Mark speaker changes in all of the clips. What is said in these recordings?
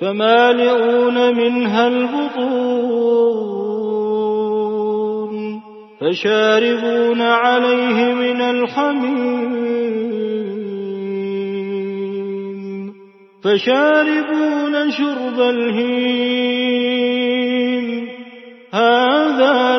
Speaker 1: فمالئون منها البطون فشاربون عليه من الحميم فشاربون شرب الهيم. هذا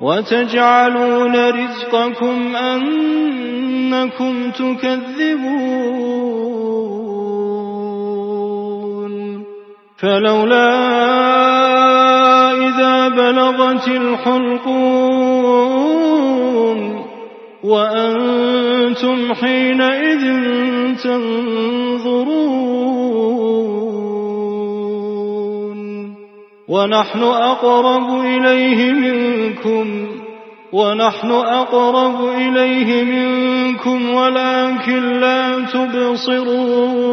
Speaker 1: وتجعلون رزقكم أنكم تكذبون. فلولا إذا بلغت الحلقوم وأنتم حينئذ تنظرون. ونحن أقرب إليه منكم ونحن أقرب إليه منكم ولكن لا تبصرون.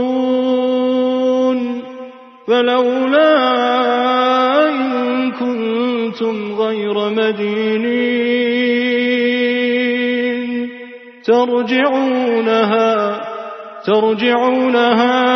Speaker 1: فلولا إن كنتم غير مدينين. ترجعونها ترجعونها